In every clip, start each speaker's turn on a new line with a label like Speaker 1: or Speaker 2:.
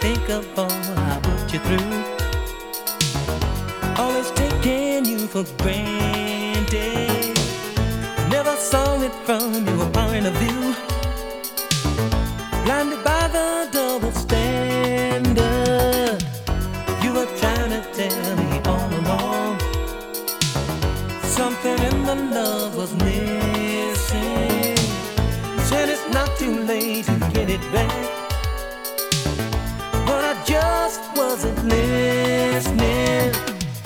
Speaker 1: unthinkable. I put you through. Always taking you for granted. Never saw it from your point of view. Blinded by the double standard. You were trying to tell me all along. Something in the love was missing. Said it's not too late to get it back. Wasn't listening.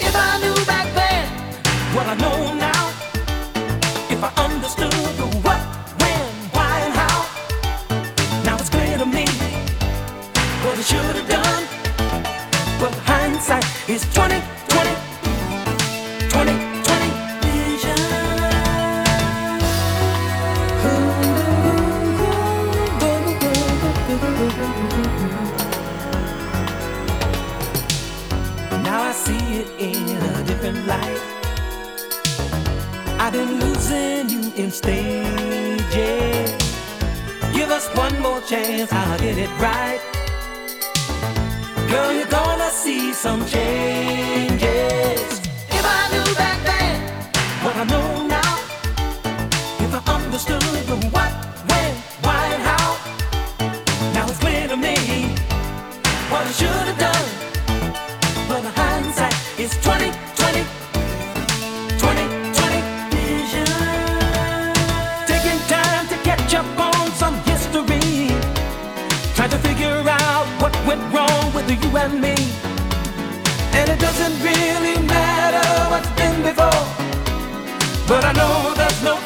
Speaker 1: If I knew back then what I know now, if I understood the what, when, why, and how, now it's clear to me what I should have done. But hindsight is 20, 20, 20, 20 vision. Now I see it in a different light. I've been losing you in stages. Give us one more chance, I'll get it right. Girl, you're gonna see some changes. If I knew back then what I know now, if I understood the what, when, why, and how, now it's clear to me what I should have done. With you and me. And it doesn't really matter what's been before. But I know there's no